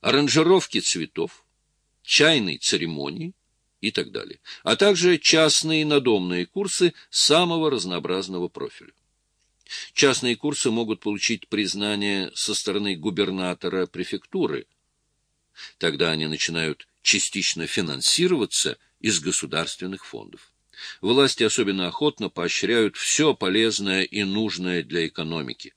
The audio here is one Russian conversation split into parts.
аранжировки цветов, чайной церемонии и так далее, а также частные надомные курсы самого разнообразного профиля. Частные курсы могут получить признание со стороны губернатора префектуры. Тогда они начинают частично финансироваться из государственных фондов. Власти особенно охотно поощряют все полезное и нужное для экономики.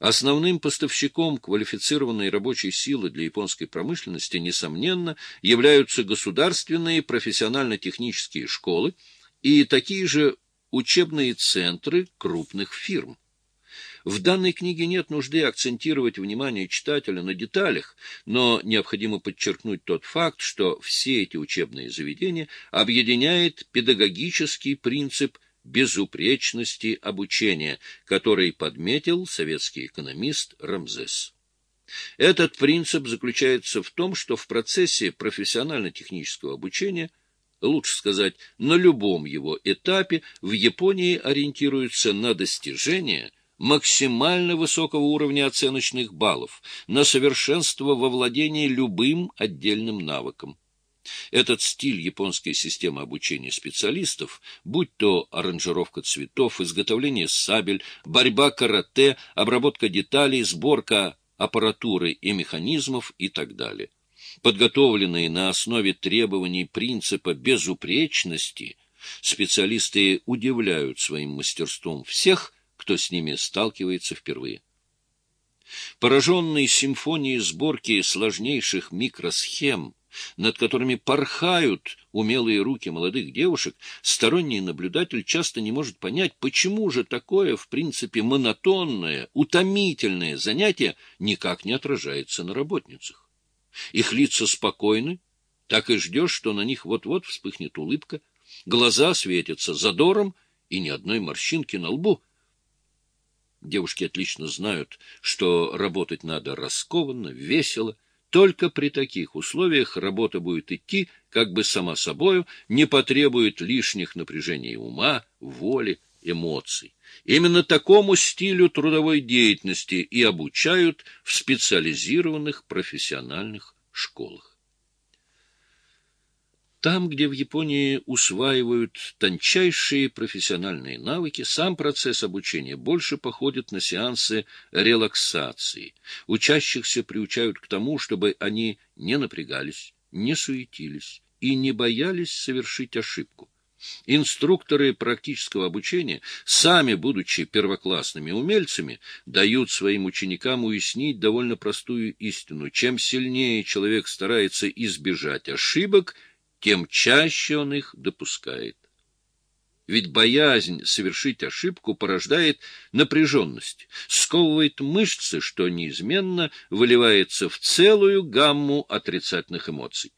Основным поставщиком квалифицированной рабочей силы для японской промышленности, несомненно, являются государственные профессионально-технические школы и такие же учебные центры крупных фирм. В данной книге нет нужды акцентировать внимание читателя на деталях, но необходимо подчеркнуть тот факт, что все эти учебные заведения объединяет педагогический принцип – безупречности обучения, который подметил советский экономист Рамзес. Этот принцип заключается в том, что в процессе профессионально-технического обучения, лучше сказать, на любом его этапе, в Японии ориентируются на достижение максимально высокого уровня оценочных баллов, на совершенство во владении любым отдельным навыком. Этот стиль японской системы обучения специалистов, будь то аранжировка цветов, изготовление сабель, борьба карате, обработка деталей, сборка аппаратуры и механизмов и так далее. Подготовленные на основе требований принципа безупречности, специалисты удивляют своим мастерством всех, кто с ними сталкивается впервые. Пораженные симфонией сборки сложнейших микросхем – над которыми порхают умелые руки молодых девушек, сторонний наблюдатель часто не может понять, почему же такое, в принципе, монотонное, утомительное занятие никак не отражается на работницах. Их лица спокойны, так и ждешь, что на них вот-вот вспыхнет улыбка, глаза светятся задором и ни одной морщинки на лбу. Девушки отлично знают, что работать надо раскованно, весело, только при таких условиях работа будет идти как бы сама собою, не потребует лишних напряжений ума, воли, эмоций. Именно такому стилю трудовой деятельности и обучают в специализированных профессиональных школах. Там, где в Японии усваивают тончайшие профессиональные навыки, сам процесс обучения больше походит на сеансы релаксации. Учащихся приучают к тому, чтобы они не напрягались, не суетились и не боялись совершить ошибку. Инструкторы практического обучения, сами будучи первоклассными умельцами, дают своим ученикам уяснить довольно простую истину. Чем сильнее человек старается избежать ошибок – тем чаще он их допускает. Ведь боязнь совершить ошибку порождает напряженность, сковывает мышцы, что неизменно выливается в целую гамму отрицательных эмоций.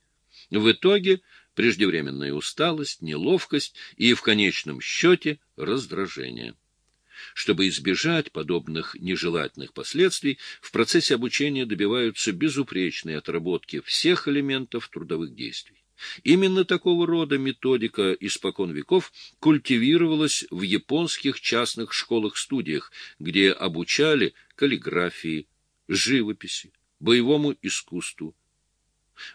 В итоге преждевременная усталость, неловкость и, в конечном счете, раздражение. Чтобы избежать подобных нежелательных последствий, в процессе обучения добиваются безупречной отработки всех элементов трудовых действий. Именно такого рода методика испокон веков культивировалась в японских частных школах-студиях, где обучали каллиграфии, живописи, боевому искусству.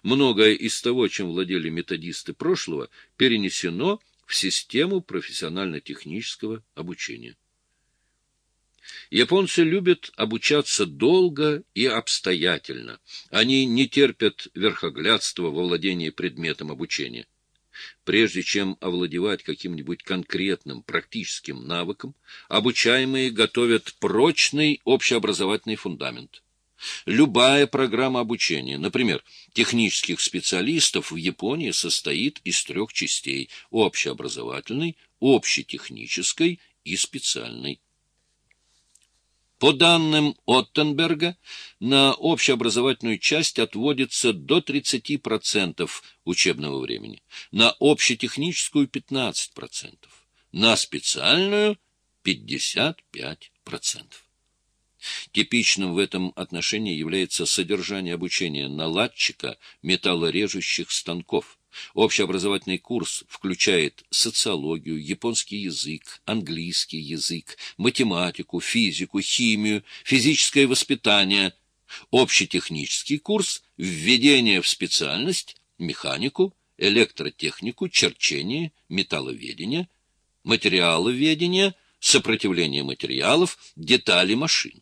Многое из того, чем владели методисты прошлого, перенесено в систему профессионально-технического обучения. Японцы любят обучаться долго и обстоятельно. Они не терпят верхоглядства во владении предметом обучения. Прежде чем овладевать каким-нибудь конкретным практическим навыком, обучаемые готовят прочный общеобразовательный фундамент. Любая программа обучения, например, технических специалистов в Японии состоит из трех частей – общеобразовательной, общетехнической и специальной. По данным Оттенберга, на общеобразовательную часть отводится до 30% учебного времени, на общетехническую – 15%, на специальную – 55%. Типичным в этом отношении является содержание обучения наладчика металлорежущих станков – Общеобразовательный курс включает социологию, японский язык, английский язык, математику, физику, химию, физическое воспитание. Общетехнический курс «Введение в специальность», механику, электротехнику, черчение, металловедение, материаловедение, сопротивление материалов, детали машин.